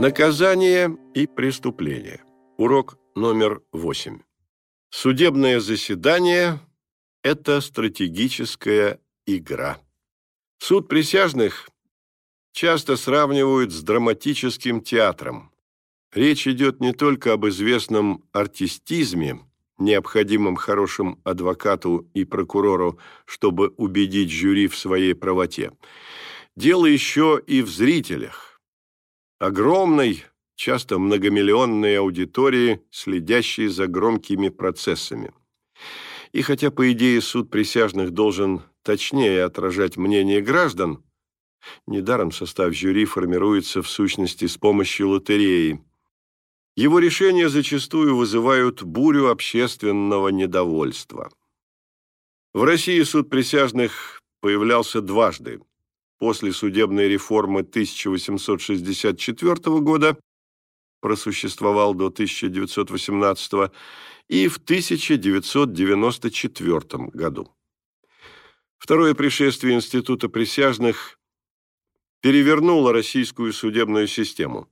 Наказание и преступление. Урок номер восемь. Судебное заседание – это стратегическая игра. Суд присяжных часто сравнивают с драматическим театром. Речь идет не только об известном артистизме, необходимом хорошим адвокату и прокурору, чтобы убедить жюри в своей правоте. Дело еще и в зрителях огромной, часто многомиллионной аудитории, следящей за громкими процессами. И хотя, по идее, суд присяжных должен точнее отражать мнение граждан, недаром состав жюри формируется в сущности с помощью лотереи. Его решения зачастую вызывают бурю общественного недовольства. В России суд присяжных появлялся дважды после судебной реформы 1864 года, просуществовал до 1918 и в 1994 году. Второе пришествие Института присяжных перевернуло российскую судебную систему.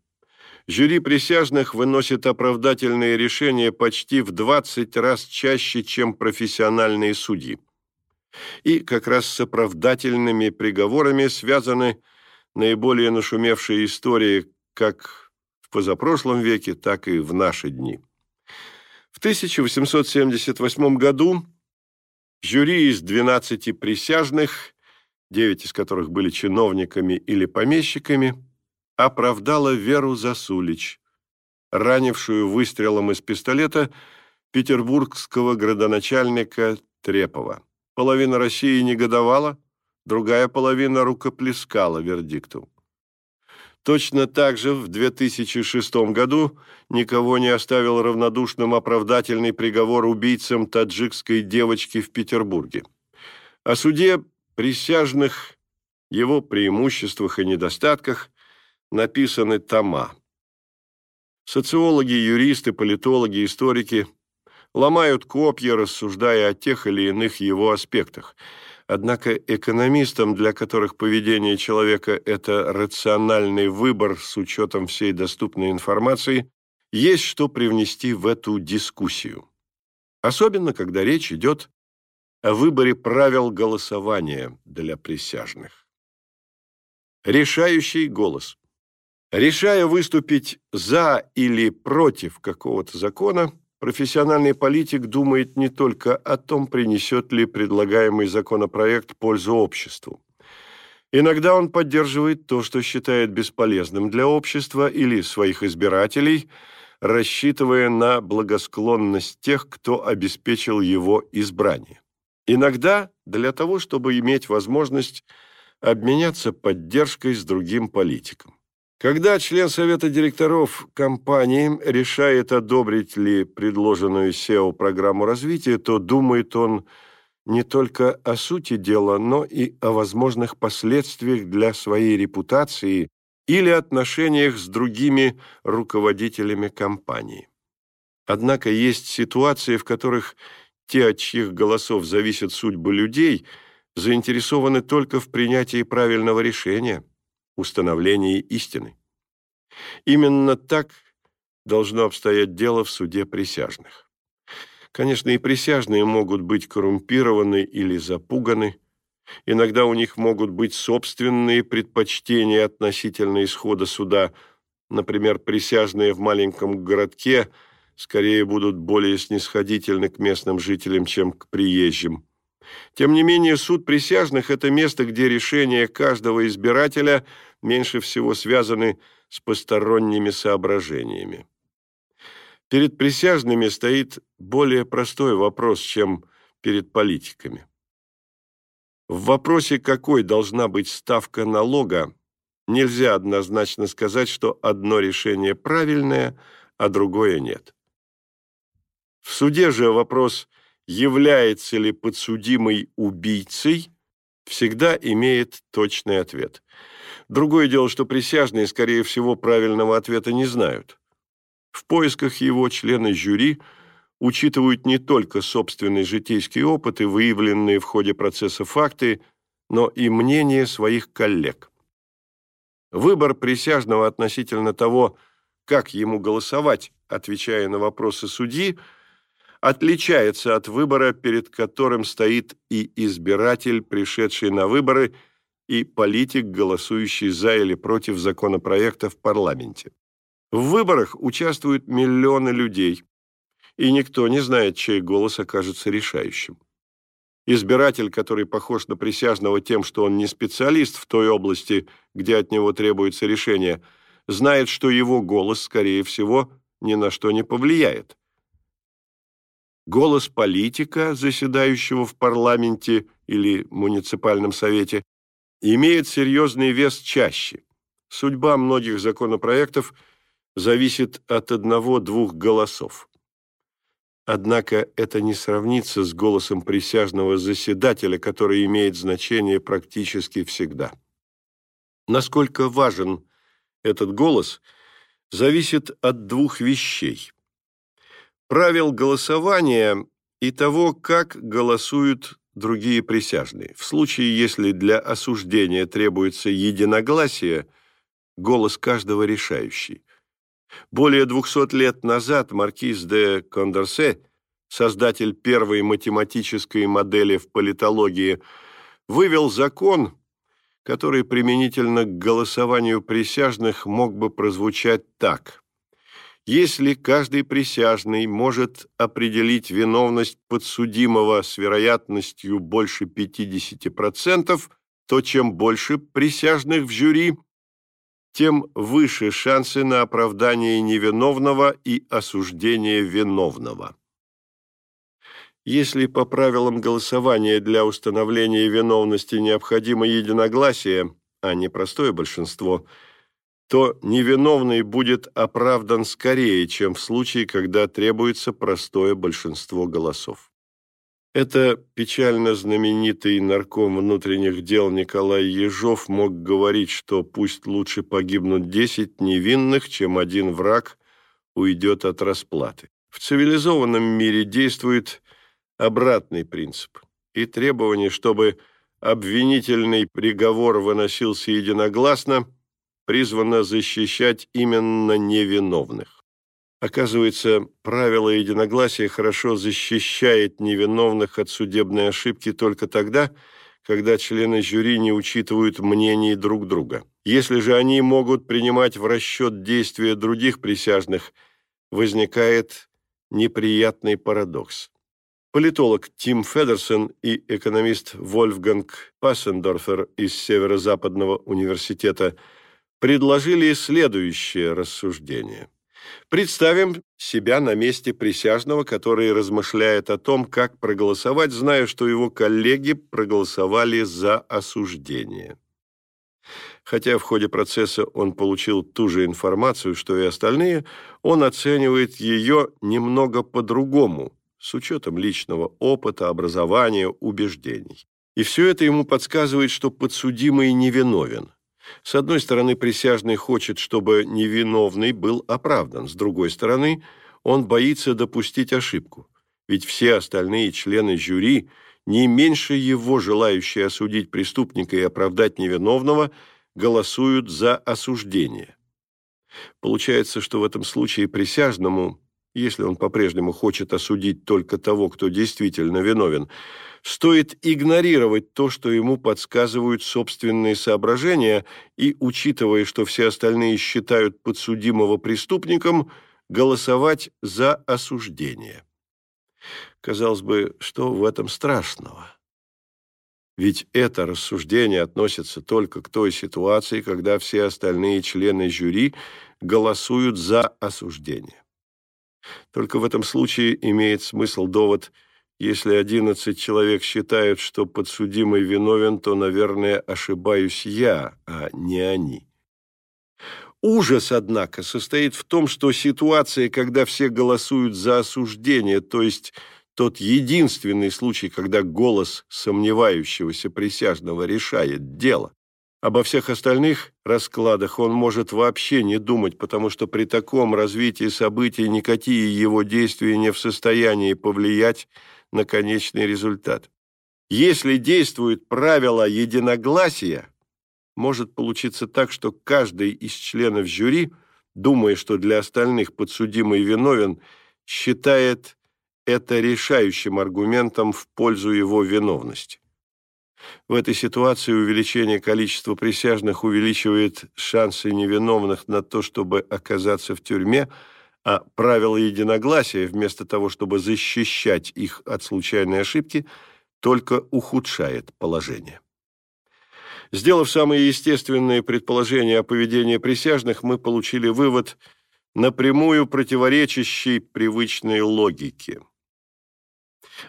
Жюри присяжных выносит оправдательные решения почти в 20 раз чаще, чем профессиональные судьи и как раз с оправдательными приговорами связаны наиболее нашумевшие истории как в позапрошлом веке, так и в наши дни. В 1878 году жюри из 12 присяжных, 9 из которых были чиновниками или помещиками, оправдало Веру Засулич, ранившую выстрелом из пистолета петербургского градоначальника Трепова. Половина России негодовала, другая половина рукоплескала вердикту. Точно так же в 2006 году никого не оставил равнодушным оправдательный приговор убийцам таджикской девочки в Петербурге. О суде присяжных, его преимуществах и недостатках написаны тома. Социологи, юристы, политологи, историки ломают копья, рассуждая о тех или иных его аспектах. Однако экономистам, для которых поведение человека – это рациональный выбор с учетом всей доступной информации, есть что привнести в эту дискуссию. Особенно, когда речь идет о выборе правил голосования для присяжных. Решающий голос. Решая выступить за или против какого-то закона, профессиональный политик думает не только о том, принесет ли предлагаемый законопроект пользу обществу. Иногда он поддерживает то, что считает бесполезным для общества или своих избирателей, рассчитывая на благосклонность тех, кто обеспечил его избрание. Иногда для того, чтобы иметь возможность обменяться поддержкой с другим политиком. Когда член совета директоров компании решает, одобрить ли предложенную SEO программу развития, то думает он не только о сути дела, но и о возможных последствиях для своей репутации или отношениях с другими руководителями компании. Однако есть ситуации, в которых те, от чьих голосов зависят судьбы людей, заинтересованы только в принятии правильного решения – установлении истины. Именно так должно обстоять дело в суде присяжных. Конечно, и присяжные могут быть коррумпированы или запуганы, иногда у них могут быть собственные предпочтения относительно исхода суда, например, присяжные в маленьком городке скорее будут более снисходительны к местным жителям, чем к приезжим. Тем не менее, суд присяжных – это место, где решения каждого избирателя меньше всего связаны с посторонними соображениями. Перед присяжными стоит более простой вопрос, чем перед политиками. В вопросе, какой должна быть ставка налога, нельзя однозначно сказать, что одно решение правильное, а другое нет. В суде же вопрос – является ли подсудимый убийцей, всегда имеет точный ответ. Другое дело, что присяжные, скорее всего, правильного ответа не знают. В поисках его члены жюри учитывают не только собственный житейский опыт и выявленные в ходе процесса факты, но и мнение своих коллег. Выбор присяжного относительно того, как ему голосовать, отвечая на вопросы судьи, отличается от выбора, перед которым стоит и избиратель, пришедший на выборы, и политик, голосующий за или против законопроекта в парламенте. В выборах участвуют миллионы людей, и никто не знает, чей голос окажется решающим. Избиратель, который похож на присяжного тем, что он не специалист в той области, где от него требуется решение, знает, что его голос, скорее всего, ни на что не повлияет. Голос политика, заседающего в парламенте или муниципальном совете, имеет серьезный вес чаще. Судьба многих законопроектов зависит от одного-двух голосов. Однако это не сравнится с голосом присяжного заседателя, который имеет значение практически всегда. Насколько важен этот голос, зависит от двух вещей. Правил голосования и того, как голосуют другие присяжные. В случае, если для осуждения требуется единогласие, голос каждого решающий. Более 200 лет назад маркиз де Кондорсе, создатель первой математической модели в политологии, вывел закон, который применительно к голосованию присяжных мог бы прозвучать так. Если каждый присяжный может определить виновность подсудимого с вероятностью больше 50%, то чем больше присяжных в жюри, тем выше шансы на оправдание невиновного и осуждение виновного. Если по правилам голосования для установления виновности необходимо единогласие, а не простое большинство, то невиновный будет оправдан скорее, чем в случае, когда требуется простое большинство голосов. Это печально знаменитый нарком внутренних дел Николай Ежов мог говорить, что пусть лучше погибнут десять невинных, чем один враг уйдет от расплаты. В цивилизованном мире действует обратный принцип и требование, чтобы обвинительный приговор выносился единогласно, призвано защищать именно невиновных. Оказывается, правило единогласия хорошо защищает невиновных от судебной ошибки только тогда, когда члены жюри не учитывают мнений друг друга. Если же они могут принимать в расчет действия других присяжных, возникает неприятный парадокс. Политолог Тим Федерсон и экономист Вольфганг Пассендорфер из Северо-Западного университета предложили следующее рассуждение – Представим себя на месте присяжного, который размышляет о том, как проголосовать, зная, что его коллеги проголосовали за осуждение. Хотя в ходе процесса он получил ту же информацию, что и остальные, он оценивает ее немного по-другому, с учетом личного опыта, образования, убеждений. И все это ему подсказывает, что подсудимый невиновен. С одной стороны, присяжный хочет, чтобы невиновный был оправдан. С другой стороны, он боится допустить ошибку. Ведь все остальные члены жюри, не меньше его желающие осудить преступника и оправдать невиновного, голосуют за осуждение. Получается, что в этом случае присяжному, если он по-прежнему хочет осудить только того, кто действительно виновен, стоит игнорировать то, что ему подсказывают собственные соображения, и, учитывая, что все остальные считают подсудимого преступником, голосовать за осуждение. Казалось бы, что в этом страшного? Ведь это рассуждение относится только к той ситуации, когда все остальные члены жюри голосуют за осуждение. Только в этом случае имеет смысл довод – если одиннадцать человек считают, что подсудимый виновен, то, наверное, ошибаюсь я, а не они. Ужас, однако, состоит в том, что ситуация, когда все голосуют за осуждение, то есть тот единственный случай, когда голос сомневающегося присяжного решает дело. Обо всех остальных раскладах он может вообще не думать, потому что при таком развитии событий никакие его действия не в состоянии повлиять на конечный результат. Если действует правило единогласия, может получиться так, что каждый из членов жюри, думая, что для остальных подсудимый виновен, считает это решающим аргументом в пользу его виновности. В этой ситуации увеличение количества присяжных увеличивает шансы невиновных на то, чтобы оказаться в тюрьме, а правило единогласия, вместо того, чтобы защищать их от случайной ошибки, только ухудшает положение. Сделав самые естественные предположения о поведении присяжных, мы получили вывод, напрямую противоречащий привычной логике.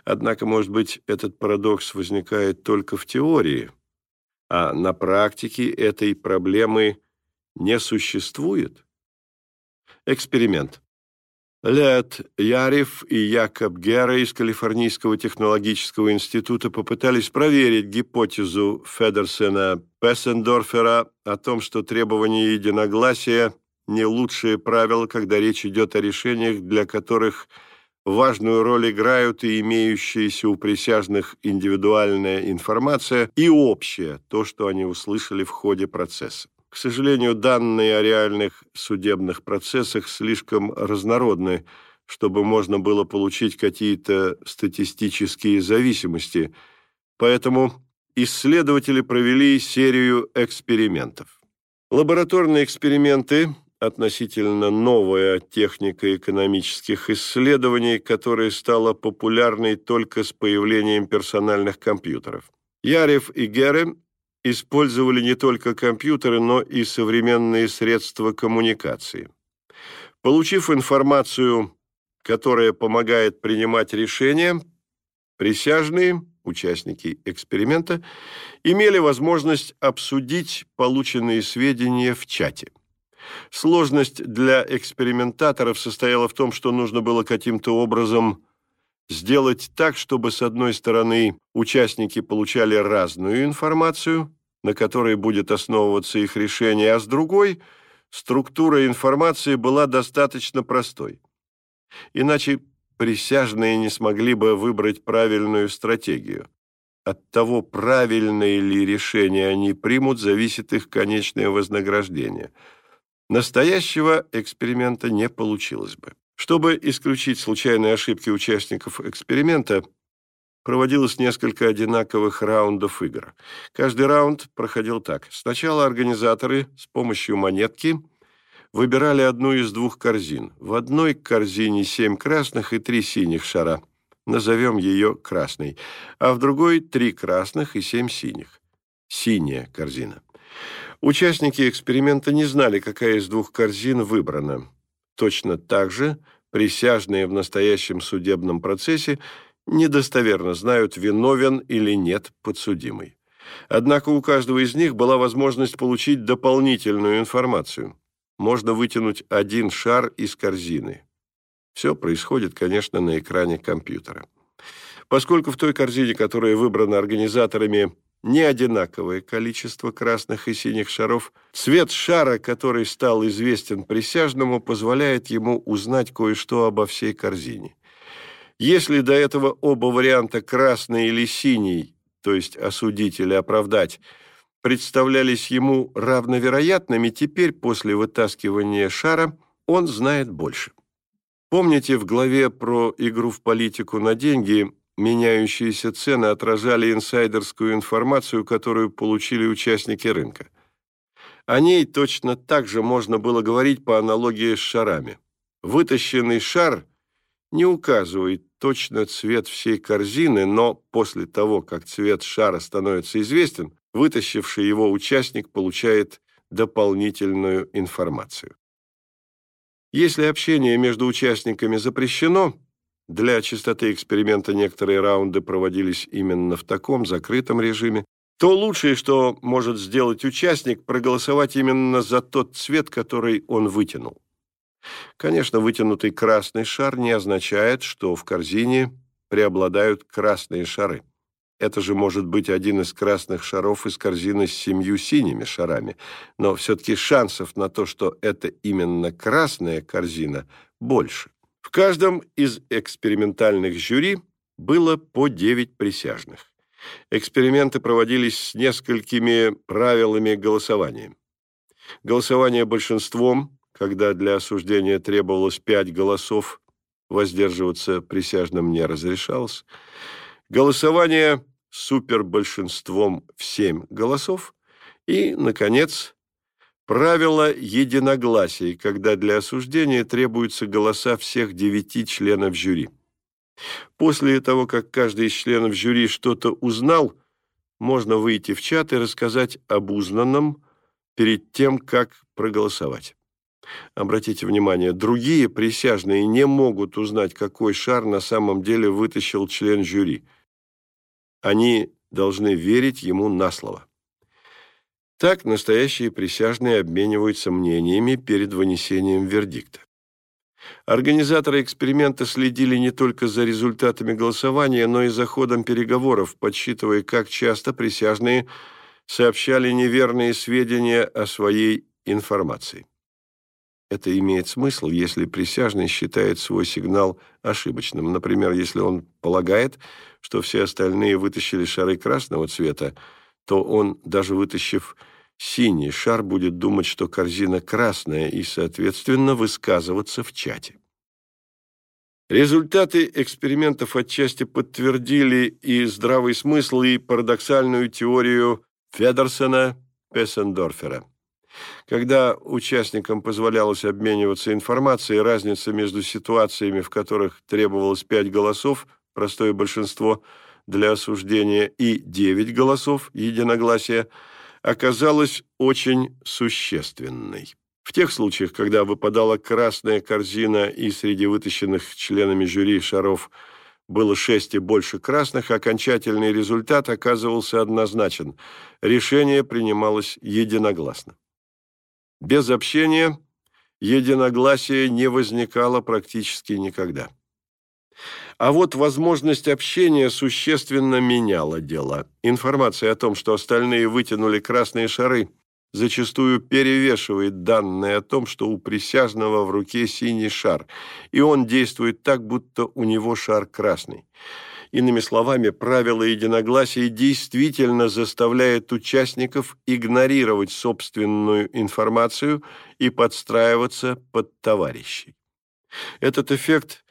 Однако, может быть, этот парадокс возникает только в теории, а на практике этой проблемы не существует? Эксперимент. Лет Ярев и Якоб Гера из Калифорнийского технологического института попытались проверить гипотезу Федерсена Пессендорфера о том, что требование единогласия – не лучшее правило, когда речь идет о решениях, для которых – важную роль играют и имеющаяся у присяжных индивидуальная информация, и общая, то, что они услышали в ходе процесса. К сожалению, данные о реальных судебных процессах слишком разнородны, чтобы можно было получить какие-то статистические зависимости, поэтому исследователи провели серию экспериментов. Лабораторные эксперименты относительно новая техника экономических исследований, которая стала популярной только с появлением персональных компьютеров. Ярев и Гере использовали не только компьютеры, но и современные средства коммуникации. Получив информацию, которая помогает принимать решения, присяжные, участники эксперимента, имели возможность обсудить полученные сведения в чате. Сложность для экспериментаторов состояла в том, что нужно было каким-то образом сделать так, чтобы, с одной стороны, участники получали разную информацию, на которой будет основываться их решение, а с другой – структура информации была достаточно простой. Иначе присяжные не смогли бы выбрать правильную стратегию. От того, правильное ли решение они примут, зависит их конечное вознаграждение – Настоящего эксперимента не получилось бы. Чтобы исключить случайные ошибки участников эксперимента, проводилось несколько одинаковых раундов игр. Каждый раунд проходил так. Сначала организаторы с помощью монетки выбирали одну из двух корзин. В одной корзине семь красных и три синих шара. Назовем ее красной. А в другой три красных и семь синих. Синяя корзина. Участники эксперимента не знали, какая из двух корзин выбрана. Точно так же присяжные в настоящем судебном процессе недостоверно знают, виновен или нет подсудимый. Однако у каждого из них была возможность получить дополнительную информацию. Можно вытянуть один шар из корзины. Все происходит, конечно, на экране компьютера. Поскольку в той корзине, которая выбрана организаторами, не одинаковое количество красных и синих шаров. Цвет шара, который стал известен присяжному, позволяет ему узнать кое-что обо всей корзине. Если до этого оба варианта красный или синий, то есть осудить или оправдать, представлялись ему равновероятными, теперь после вытаскивания шара он знает больше. Помните в главе про игру в политику на деньги меняющиеся цены отражали инсайдерскую информацию, которую получили участники рынка. О ней точно так же можно было говорить по аналогии с шарами. Вытащенный шар не указывает точно цвет всей корзины, но после того, как цвет шара становится известен, вытащивший его участник получает дополнительную информацию. Если общение между участниками запрещено, для чистоты эксперимента некоторые раунды проводились именно в таком закрытом режиме. То лучшее, что может сделать участник, проголосовать именно за тот цвет, который он вытянул. Конечно, вытянутый красный шар не означает, что в корзине преобладают красные шары. Это же может быть один из красных шаров из корзины с семью синими шарами. Но все-таки шансов на то, что это именно красная корзина, больше. В каждом из экспериментальных жюри было по 9 присяжных. Эксперименты проводились с несколькими правилами голосования. Голосование большинством, когда для осуждения требовалось пять голосов, воздерживаться присяжным не разрешалось. Голосование супербольшинством в семь голосов. И, наконец, правило единогласия, когда для осуждения требуются голоса всех девяти членов жюри. После того, как каждый из членов жюри что-то узнал, можно выйти в чат и рассказать об узнанном перед тем, как проголосовать. Обратите внимание, другие присяжные не могут узнать, какой шар на самом деле вытащил член жюри. Они должны верить ему на слово. Так настоящие присяжные обмениваются мнениями перед вынесением вердикта. Организаторы эксперимента следили не только за результатами голосования, но и за ходом переговоров, подсчитывая, как часто присяжные сообщали неверные сведения о своей информации. Это имеет смысл, если присяжный считает свой сигнал ошибочным. Например, если он полагает, что все остальные вытащили шары красного цвета, то он, даже вытащив синий шар, будет думать, что корзина красная и, соответственно, высказываться в чате. Результаты экспериментов отчасти подтвердили и здравый смысл, и парадоксальную теорию Федерсона-Пессендорфера. Когда участникам позволялось обмениваться информацией, разница между ситуациями, в которых требовалось пять голосов, простое большинство для осуждения, и девять голосов, единогласия, оказалась очень существенной. В тех случаях, когда выпадала красная корзина и среди вытащенных членами жюри шаров было шесть и больше красных, окончательный результат оказывался однозначен. Решение принималось единогласно. Без общения единогласия не возникало практически никогда. А вот возможность общения существенно меняла дело. Информация о том, что остальные вытянули красные шары, зачастую перевешивает данные о том, что у присяжного в руке синий шар, и он действует так, будто у него шар красный. Иными словами, правило единогласия действительно заставляет участников игнорировать собственную информацию и подстраиваться под товарищей. Этот эффект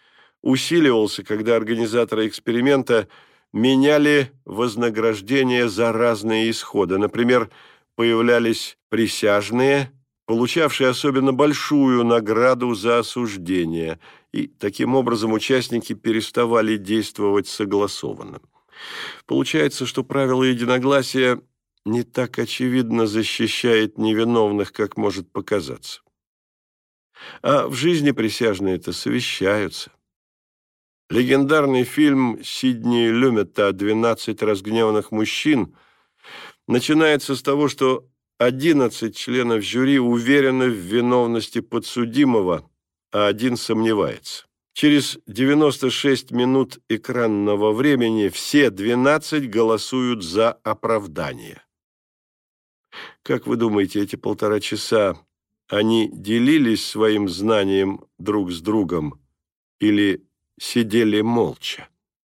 усиливался, когда организаторы эксперимента меняли вознаграждение за разные исходы. Например, появлялись присяжные, получавшие особенно большую награду за осуждение – и таким образом участники переставали действовать согласованно. Получается, что правило единогласия не так очевидно защищает невиновных, как может показаться. А в жизни присяжные-то совещаются. Легендарный фильм Сидни Люмета «12 разгневанных мужчин» начинается с того, что 11 членов жюри уверены в виновности подсудимого – а один сомневается. Через 96 минут экранного времени все 12 голосуют за оправдание. Как вы думаете, эти полтора часа они делились своим знанием друг с другом или сидели молча?